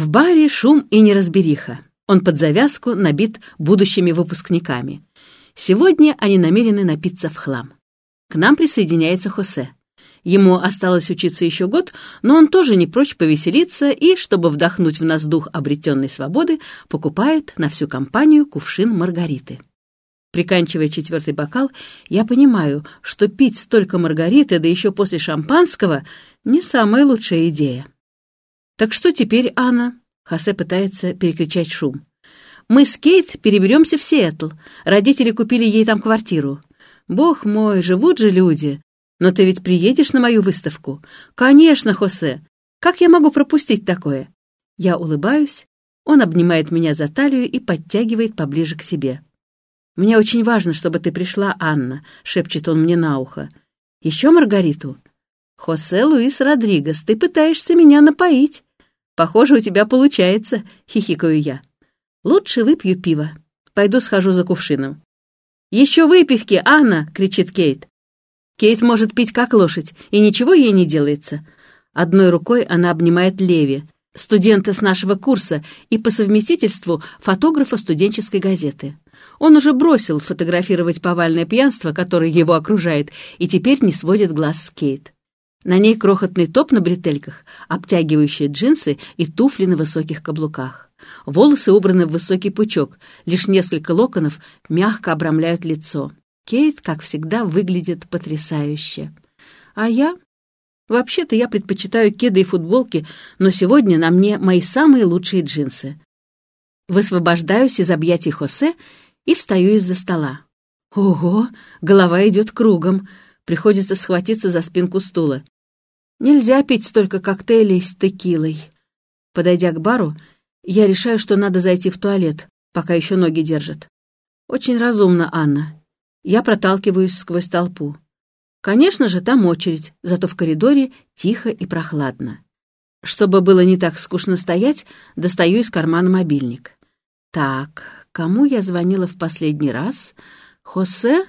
В баре шум и неразбериха. Он под завязку набит будущими выпускниками. Сегодня они намерены напиться в хлам. К нам присоединяется Хосе. Ему осталось учиться еще год, но он тоже не прочь повеселиться и, чтобы вдохнуть в нас дух обретенной свободы, покупает на всю компанию кувшин маргариты. Приканчивая четвертый бокал, я понимаю, что пить столько маргариты, да еще после шампанского, не самая лучшая идея. «Так что теперь, Анна?» Хосе пытается перекричать шум. «Мы с Кейт переберемся в Сиэтл. Родители купили ей там квартиру. Бог мой, живут же люди. Но ты ведь приедешь на мою выставку?» «Конечно, Хосе. Как я могу пропустить такое?» Я улыбаюсь. Он обнимает меня за талию и подтягивает поближе к себе. «Мне очень важно, чтобы ты пришла, Анна», — шепчет он мне на ухо. «Еще Маргариту?» «Хосе Луис Родригес, ты пытаешься меня напоить». «Похоже, у тебя получается», — хихикаю я. «Лучше выпью пиво. Пойду схожу за кувшином». «Еще выпивки, Анна!» — кричит Кейт. Кейт может пить как лошадь, и ничего ей не делается. Одной рукой она обнимает Леви, студента с нашего курса и по совместительству фотографа студенческой газеты. Он уже бросил фотографировать повальное пьянство, которое его окружает, и теперь не сводит глаз с Кейт. На ней крохотный топ на бретельках, обтягивающие джинсы и туфли на высоких каблуках. Волосы убраны в высокий пучок, лишь несколько локонов мягко обрамляют лицо. Кейт, как всегда, выглядит потрясающе. А я? Вообще-то я предпочитаю кеды и футболки, но сегодня на мне мои самые лучшие джинсы. Высвобождаюсь из объятий Хосе и встаю из-за стола. Ого, голова идет кругом. Приходится схватиться за спинку стула. Нельзя пить столько коктейлей с текилой. Подойдя к бару, я решаю, что надо зайти в туалет, пока еще ноги держат. Очень разумно, Анна. Я проталкиваюсь сквозь толпу. Конечно же, там очередь, зато в коридоре тихо и прохладно. Чтобы было не так скучно стоять, достаю из кармана мобильник. Так, кому я звонила в последний раз? Хосе?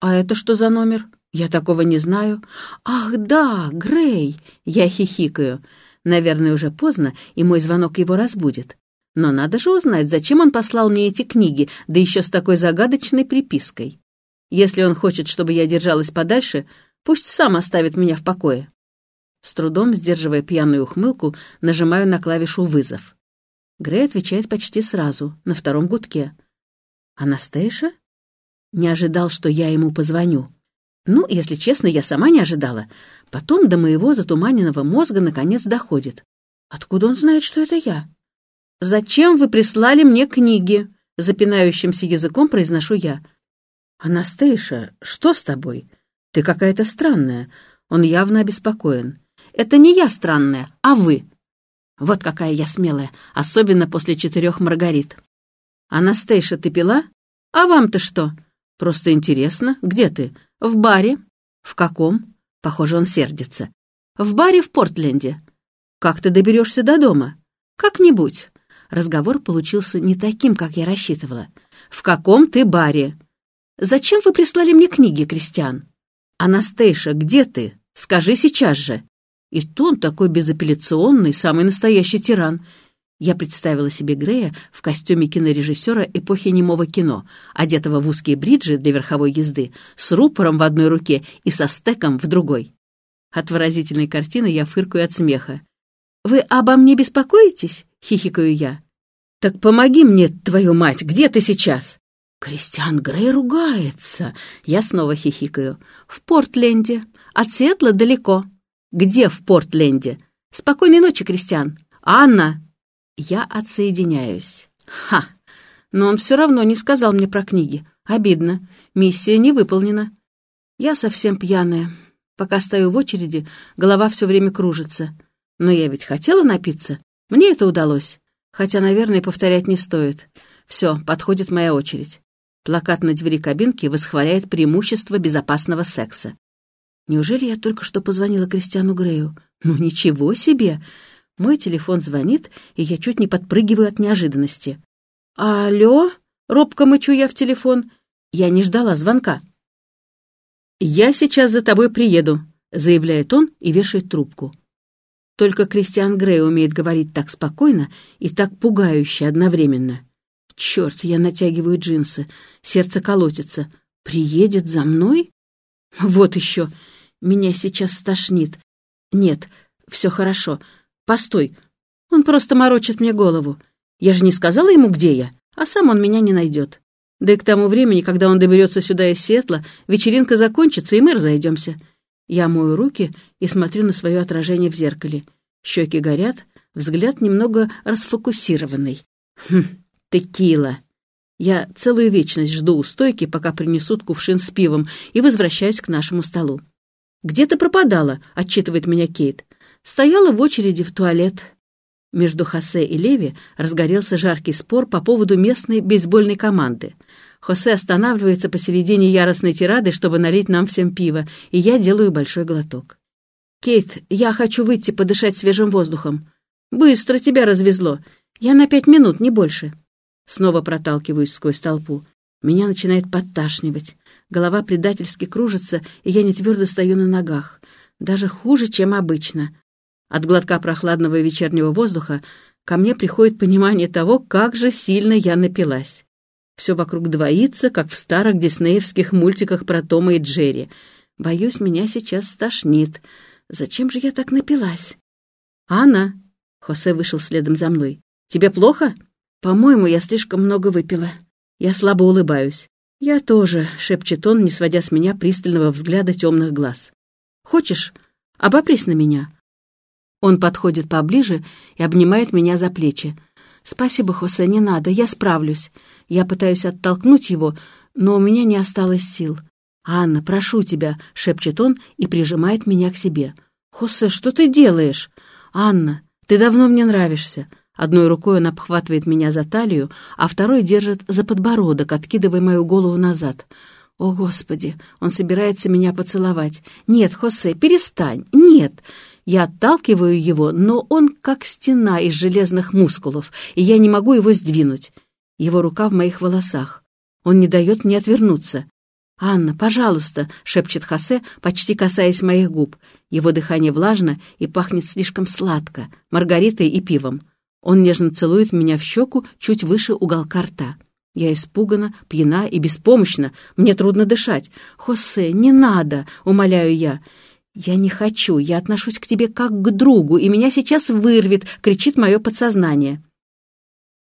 А это что за номер? Я такого не знаю. Ах, да, Грей! Я хихикаю. Наверное, уже поздно, и мой звонок его разбудит. Но надо же узнать, зачем он послал мне эти книги, да еще с такой загадочной припиской. Если он хочет, чтобы я держалась подальше, пусть сам оставит меня в покое. С трудом, сдерживая пьяную ухмылку, нажимаю на клавишу «Вызов». Грей отвечает почти сразу, на втором гудке. «Анастейша?» Не ожидал, что я ему позвоню. Ну, если честно, я сама не ожидала. Потом до моего затуманенного мозга наконец доходит. Откуда он знает, что это я? «Зачем вы прислали мне книги?» Запинающимся языком произношу я. «Анастейша, что с тобой? Ты какая-то странная». Он явно обеспокоен. «Это не я странная, а вы». Вот какая я смелая, особенно после четырех маргарит. «Анастейша, ты пила? А вам-то что? Просто интересно, где ты? В баре. В каком? Похоже, он сердится. В баре в Портленде. Как ты доберешься до дома? Как-нибудь. Разговор получился не таким, как я рассчитывала. В каком ты баре? Зачем вы прислали мне книги, Кристиан? Анастейша, где ты? Скажи сейчас же. И тон такой безапелляционный, самый настоящий тиран. Я представила себе Грея в костюме кинорежиссера эпохи немого кино, одетого в узкие бриджи для верховой езды, с рупором в одной руке и со стеком в другой. От выразительной картины я фыркаю от смеха. «Вы обо мне беспокоитесь?» — хихикаю я. «Так помоги мне, твою мать, где ты сейчас?» Кристиан Грей ругается. Я снова хихикаю. «В Портленде. От Сиэтла далеко». «Где в Портленде?» «Спокойной ночи, Кристиан». «Анна!» Я отсоединяюсь. Ха! Но он все равно не сказал мне про книги. Обидно. Миссия не выполнена. Я совсем пьяная. Пока стою в очереди, голова все время кружится. Но я ведь хотела напиться. Мне это удалось. Хотя, наверное, повторять не стоит. Все, подходит моя очередь. Плакат на двери кабинки восхваляет преимущество безопасного секса. Неужели я только что позвонила Кристиану Грею? Ну ничего себе! Мой телефон звонит, и я чуть не подпрыгиваю от неожиданности. «Алло?» — робко мычу я в телефон. Я не ждала звонка. «Я сейчас за тобой приеду», — заявляет он и вешает трубку. Только Кристиан Грей умеет говорить так спокойно и так пугающе одновременно. Черт, я натягиваю джинсы, сердце колотится. Приедет за мной? Вот еще. Меня сейчас стошнит. Нет, все хорошо. Постой. Он просто морочит мне голову. Я же не сказала ему, где я, а сам он меня не найдет. Да и к тому времени, когда он доберется сюда из Сетла, вечеринка закончится, и мы разойдемся. Я мою руки и смотрю на свое отражение в зеркале. Щеки горят, взгляд немного расфокусированный. Хм, текила. Я целую вечность жду у стойки, пока принесут кувшин с пивом, и возвращаюсь к нашему столу. «Где ты пропадала?» — отчитывает меня Кейт. «Стояла в очереди в туалет». Между Хосе и Леви разгорелся жаркий спор по поводу местной бейсбольной команды. Хосе останавливается посередине яростной тирады, чтобы налить нам всем пиво, и я делаю большой глоток. «Кейт, я хочу выйти подышать свежим воздухом. Быстро тебя развезло. Я на пять минут, не больше». Снова проталкиваюсь сквозь толпу. Меня начинает подташнивать. Голова предательски кружится, и я не твердо стою на ногах. Даже хуже, чем обычно. От глотка прохладного вечернего воздуха ко мне приходит понимание того, как же сильно я напилась. Все вокруг двоится, как в старых диснеевских мультиках про Тома и Джерри. Боюсь, меня сейчас стошнит. Зачем же я так напилась? «Анна!» — Хосе вышел следом за мной. «Тебе плохо?» «По-моему, я слишком много выпила». Я слабо улыбаюсь. «Я тоже», — шепчет он, не сводя с меня пристального взгляда темных глаз. «Хочешь, обопрись на меня?» Он подходит поближе и обнимает меня за плечи. «Спасибо, Хосе, не надо, я справлюсь». Я пытаюсь оттолкнуть его, но у меня не осталось сил. «Анна, прошу тебя», — шепчет он и прижимает меня к себе. «Хосе, что ты делаешь?» «Анна, ты давно мне нравишься». Одной рукой он обхватывает меня за талию, а второй держит за подбородок, откидывая мою голову назад. «О, Господи!» Он собирается меня поцеловать. «Нет, Хосе, перестань! Нет!» Я отталкиваю его, но он как стена из железных мускулов, и я не могу его сдвинуть. Его рука в моих волосах. Он не дает мне отвернуться. «Анна, пожалуйста!» — шепчет Хосе, почти касаясь моих губ. Его дыхание влажно и пахнет слишком сладко, маргаритой и пивом. Он нежно целует меня в щеку чуть выше уголка рта. Я испугана, пьяна и беспомощна. Мне трудно дышать. «Хосе, не надо!» — умоляю я. «Я не хочу, я отношусь к тебе как к другу, и меня сейчас вырвет!» — кричит мое подсознание.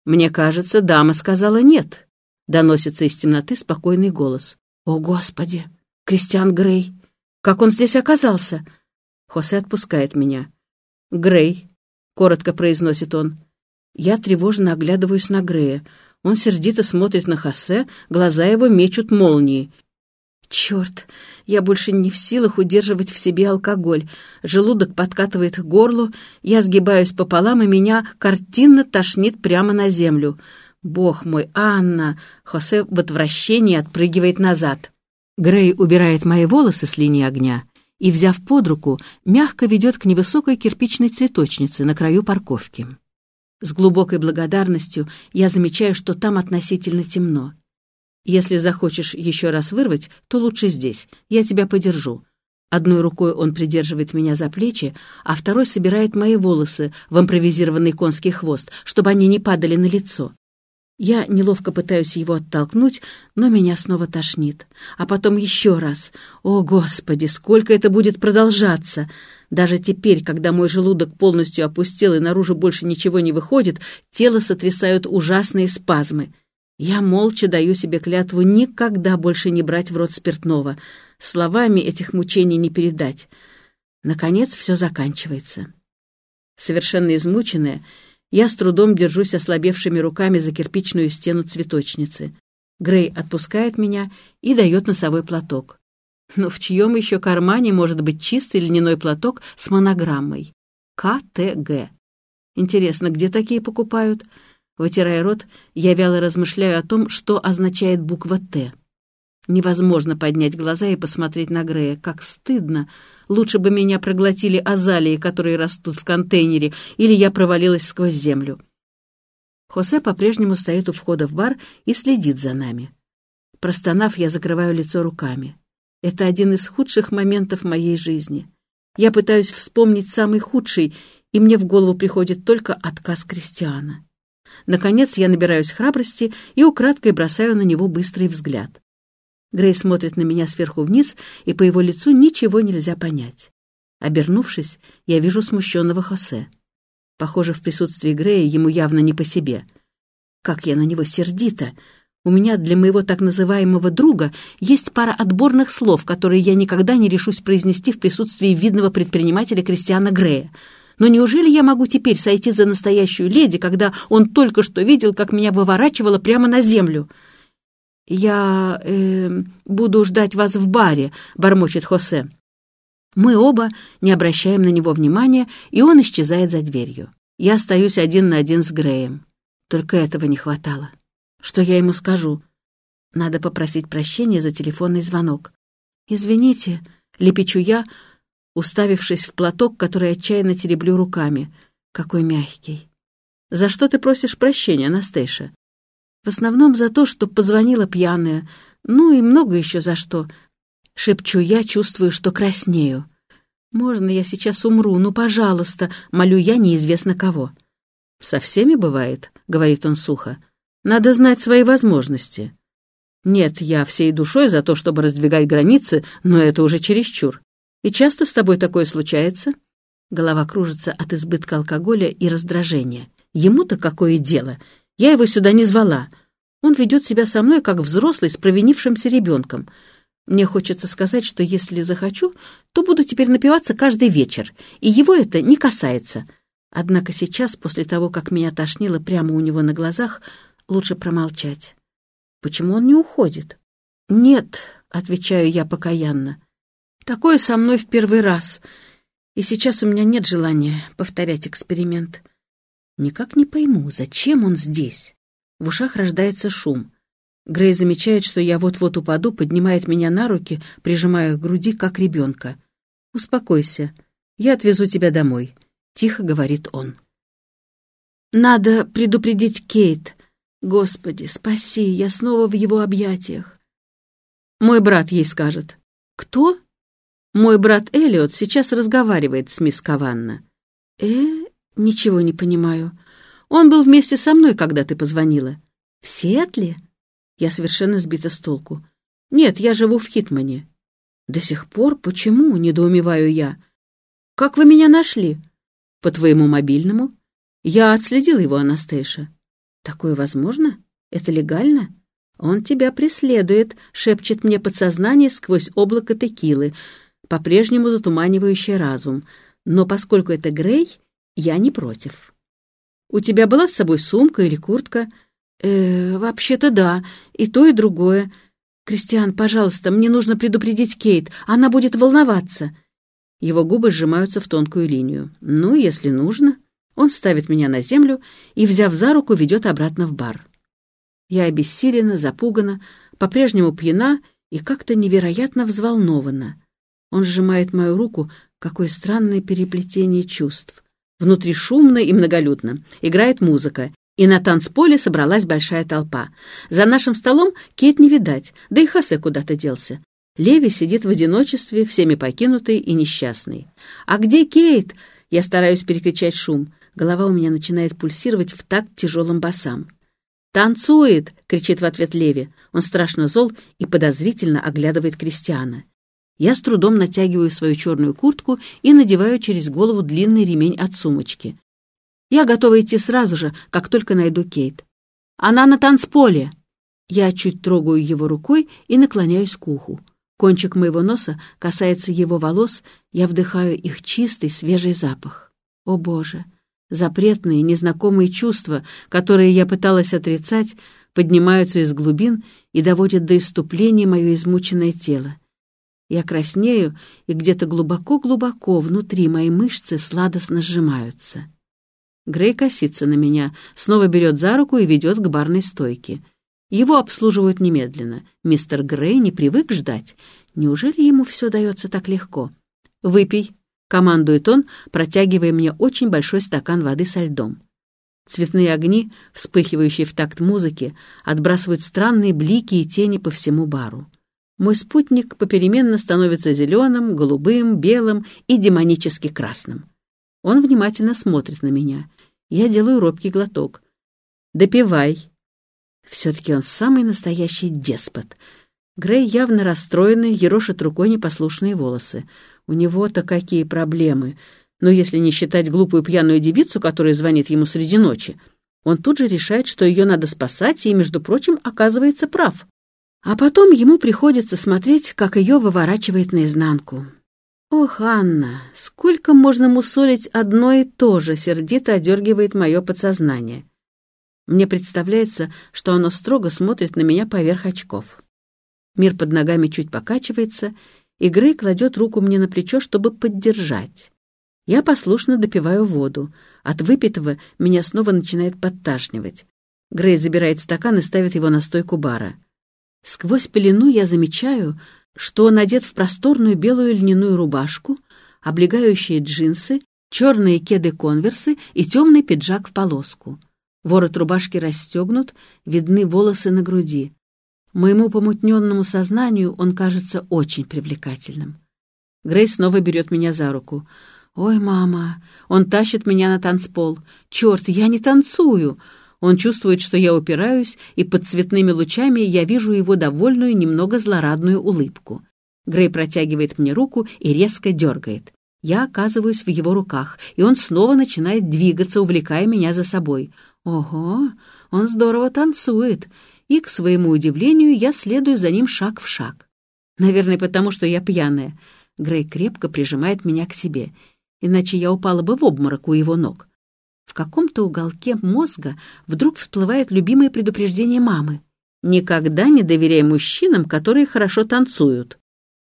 «Мне кажется, дама сказала нет», — доносится из темноты спокойный голос. «О, Господи! Кристиан Грей! Как он здесь оказался?» Хосе отпускает меня. «Грей», — коротко произносит он. Я тревожно оглядываюсь на Грея. Он сердито смотрит на Хосе, глаза его мечут молнии. Черт, я больше не в силах удерживать в себе алкоголь. Желудок подкатывает к горлу, я сгибаюсь пополам, и меня картинно тошнит прямо на землю. Бог мой, Анна! Хосе в отвращении отпрыгивает назад. Грей убирает мои волосы с линии огня и, взяв под руку, мягко ведет к невысокой кирпичной цветочнице на краю парковки. С глубокой благодарностью я замечаю, что там относительно темно. Если захочешь еще раз вырвать, то лучше здесь, я тебя подержу. Одной рукой он придерживает меня за плечи, а второй собирает мои волосы в импровизированный конский хвост, чтобы они не падали на лицо. Я неловко пытаюсь его оттолкнуть, но меня снова тошнит. А потом еще раз. О, Господи, сколько это будет продолжаться! Даже теперь, когда мой желудок полностью опустел и наружу больше ничего не выходит, тело сотрясают ужасные спазмы. Я молча даю себе клятву никогда больше не брать в рот спиртного. Словами этих мучений не передать. Наконец все заканчивается. Совершенно измученная, я с трудом держусь ослабевшими руками за кирпичную стену цветочницы. Грей отпускает меня и дает носовой платок. Но в чьем еще кармане может быть чистый льняной платок с монограммой? КТГ. Интересно, где такие покупают? Вытирая рот, я вяло размышляю о том, что означает буква «Т». Невозможно поднять глаза и посмотреть на Грея. Как стыдно! Лучше бы меня проглотили азалии, которые растут в контейнере, или я провалилась сквозь землю. Хосе по-прежнему стоит у входа в бар и следит за нами. Простонав, я закрываю лицо руками. Это один из худших моментов моей жизни. Я пытаюсь вспомнить самый худший и мне в голову приходит только отказ Кристиана. Наконец я набираюсь храбрости и украдкой бросаю на него быстрый взгляд. Грей смотрит на меня сверху вниз, и по его лицу ничего нельзя понять. Обернувшись, я вижу смущенного Хосе. Похоже, в присутствии Грея ему явно не по себе. Как я на него сердита! У меня для моего так называемого друга есть пара отборных слов, которые я никогда не решусь произнести в присутствии видного предпринимателя Кристиана Грея. Но неужели я могу теперь сойти за настоящую леди, когда он только что видел, как меня выворачивало прямо на землю? «Я э, буду ждать вас в баре», — бормочет Хосе. Мы оба не обращаем на него внимания, и он исчезает за дверью. Я остаюсь один на один с Греем. Только этого не хватало. Что я ему скажу? Надо попросить прощения за телефонный звонок. «Извините», — лепечу я, уставившись в платок, который отчаянно тереблю руками. Какой мягкий. «За что ты просишь прощения, Настейша?» «В основном за то, что позвонила пьяная. Ну и много еще за что». Шепчу я, чувствую, что краснею. «Можно я сейчас умру? Ну, пожалуйста!» — молю я неизвестно кого. «Со всеми бывает», — говорит он сухо. Надо знать свои возможности. Нет, я всей душой за то, чтобы раздвигать границы, но это уже чересчур. И часто с тобой такое случается? Голова кружится от избытка алкоголя и раздражения. Ему-то какое дело? Я его сюда не звала. Он ведет себя со мной, как взрослый с провинившимся ребенком. Мне хочется сказать, что если захочу, то буду теперь напиваться каждый вечер, и его это не касается. Однако сейчас, после того, как меня тошнило прямо у него на глазах, лучше промолчать. Почему он не уходит? Нет, отвечаю я покаянно. Такое со мной в первый раз, и сейчас у меня нет желания повторять эксперимент. Никак не пойму, зачем он здесь. В ушах рождается шум. Грей замечает, что я вот-вот упаду, поднимает меня на руки, прижимая к груди, как ребенка. «Успокойся, я отвезу тебя домой», — тихо говорит он. «Надо предупредить Кейт. Господи, спаси, я снова в его объятиях. Мой брат ей скажет. Кто? Мой брат Элliot сейчас разговаривает с мисс Каванна. Э, ничего не понимаю. Он был вместе со мной, когда ты позвонила. В Сиэтле? Я совершенно сбита с толку. Нет, я живу в Хитмане. До сих пор? Почему? Недоумеваю я. Как вы меня нашли? По твоему мобильному? Я отследил его, Анастейша. Такое возможно? Это легально? Он тебя преследует, шепчет мне подсознание сквозь облако текилы, по-прежнему затуманивающее разум. Но поскольку это Грей, я не против. У тебя была с собой сумка или куртка? Э, вообще-то да, и то, и другое. Кристиан, пожалуйста, мне нужно предупредить Кейт, она будет волноваться. Его губы сжимаются в тонкую линию. Ну, если нужно. Он ставит меня на землю и, взяв за руку, ведет обратно в бар. Я обессилена, запугана, по-прежнему пьяна и как-то невероятно взволнована. Он сжимает мою руку, какое странное переплетение чувств. Внутри шумно и многолюдно. Играет музыка, и на танцполе собралась большая толпа. За нашим столом Кейт не видать, да и Хосе куда-то делся. Леви сидит в одиночестве, всеми покинутый и несчастный. «А где Кейт?» Я стараюсь перекричать шум. Голова у меня начинает пульсировать в такт тяжелым басам. «Танцует!» — кричит в ответ Леви. Он страшно зол и подозрительно оглядывает Кристиана. Я с трудом натягиваю свою черную куртку и надеваю через голову длинный ремень от сумочки. Я готова идти сразу же, как только найду Кейт. «Она на танцполе!» Я чуть трогаю его рукой и наклоняюсь к уху. Кончик моего носа касается его волос, я вдыхаю их чистый, свежий запах. О, Боже! Запретные, незнакомые чувства, которые я пыталась отрицать, поднимаются из глубин и доводят до иступления мое измученное тело. Я краснею, и где-то глубоко-глубоко внутри мои мышцы сладостно сжимаются. Грей косится на меня, снова берет за руку и ведет к барной стойке. Его обслуживают немедленно. Мистер Грей не привык ждать. Неужели ему все дается так легко? «Выпей», командует он, протягивая мне очень большой стакан воды со льдом. Цветные огни, вспыхивающие в такт музыки, отбрасывают странные блики и тени по всему бару. Мой спутник попеременно становится зеленым, голубым, белым и демонически красным. Он внимательно смотрит на меня. Я делаю робкий глоток. «Допивай». Все-таки он самый настоящий деспот. Грей явно расстроенный, ерошит рукой непослушные волосы. У него-то какие проблемы. Но если не считать глупую пьяную девицу, которая звонит ему среди ночи, он тут же решает, что ее надо спасать, и, между прочим, оказывается прав. А потом ему приходится смотреть, как ее выворачивает наизнанку. «Ох, Анна, сколько можно мусолить одно и то же?» — сердито одергивает мое подсознание. Мне представляется, что оно строго смотрит на меня поверх очков. Мир под ногами чуть покачивается, и Грей кладет руку мне на плечо, чтобы поддержать. Я послушно допиваю воду. От выпитого меня снова начинает подташнивать. Грей забирает стакан и ставит его на стойку бара. Сквозь пелену я замечаю, что он одет в просторную белую льняную рубашку, облегающие джинсы, черные кеды-конверсы и темный пиджак в полоску. Ворот рубашки расстегнут, видны волосы на груди. Моему помутненному сознанию он кажется очень привлекательным. Грей снова берет меня за руку. «Ой, мама, он тащит меня на танцпол. Черт, я не танцую!» Он чувствует, что я упираюсь, и под цветными лучами я вижу его довольную, немного злорадную улыбку. Грей протягивает мне руку и резко дергает. Я оказываюсь в его руках, и он снова начинает двигаться, увлекая меня за собой. Ого, он здорово танцует, и, к своему удивлению, я следую за ним шаг в шаг. Наверное, потому что я пьяная. Грей крепко прижимает меня к себе, иначе я упала бы в обморок у его ног. В каком-то уголке мозга вдруг всплывает любимое предупреждение мамы. «Никогда не доверяй мужчинам, которые хорошо танцуют».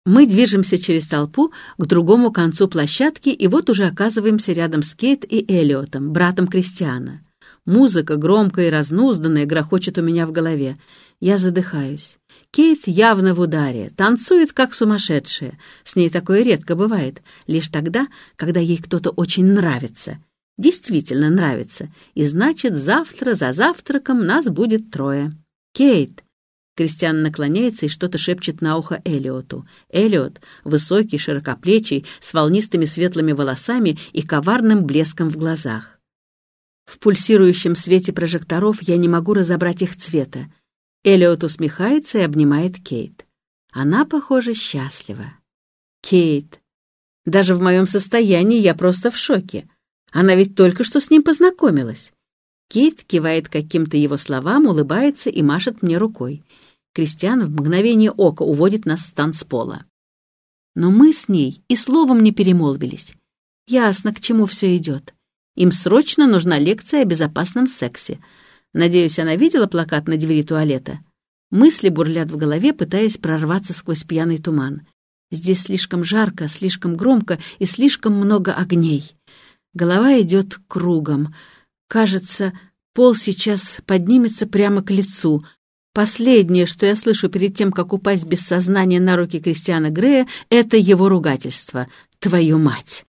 Мы движемся через толпу к другому концу площадки, и вот уже оказываемся рядом с Кейт и Элиотом, братом Кристиана. Музыка, громкая и разнузданная, грохочет у меня в голове. Я задыхаюсь. Кейт явно в ударе, танцует как сумасшедшая. С ней такое редко бывает, лишь тогда, когда ей кто-то очень нравится действительно нравится, и значит, завтра за завтраком нас будет трое. Кейт!» Кристиан наклоняется и что-то шепчет на ухо Элиоту. Элиот, высокий, широкоплечий, с волнистыми светлыми волосами и коварным блеском в глазах. В пульсирующем свете прожекторов я не могу разобрать их цвета. Элиот усмехается и обнимает Кейт. Она, похоже, счастлива. Кейт. Даже в моем состоянии я просто в шоке. Она ведь только что с ним познакомилась. Кейт кивает каким-то его словам, улыбается и машет мне рукой. Кристиан в мгновение ока уводит нас с танцпола. Но мы с ней и словом не перемолвились. Ясно, к чему все идет. Им срочно нужна лекция о безопасном сексе. Надеюсь, она видела плакат на двери туалета. Мысли бурлят в голове, пытаясь прорваться сквозь пьяный туман. Здесь слишком жарко, слишком громко и слишком много огней. Голова идет кругом. Кажется, пол сейчас поднимется прямо к лицу. Последнее, что я слышу перед тем, как упасть без сознания на руки Кристиана Грея, это его ругательство. «Твою мать!»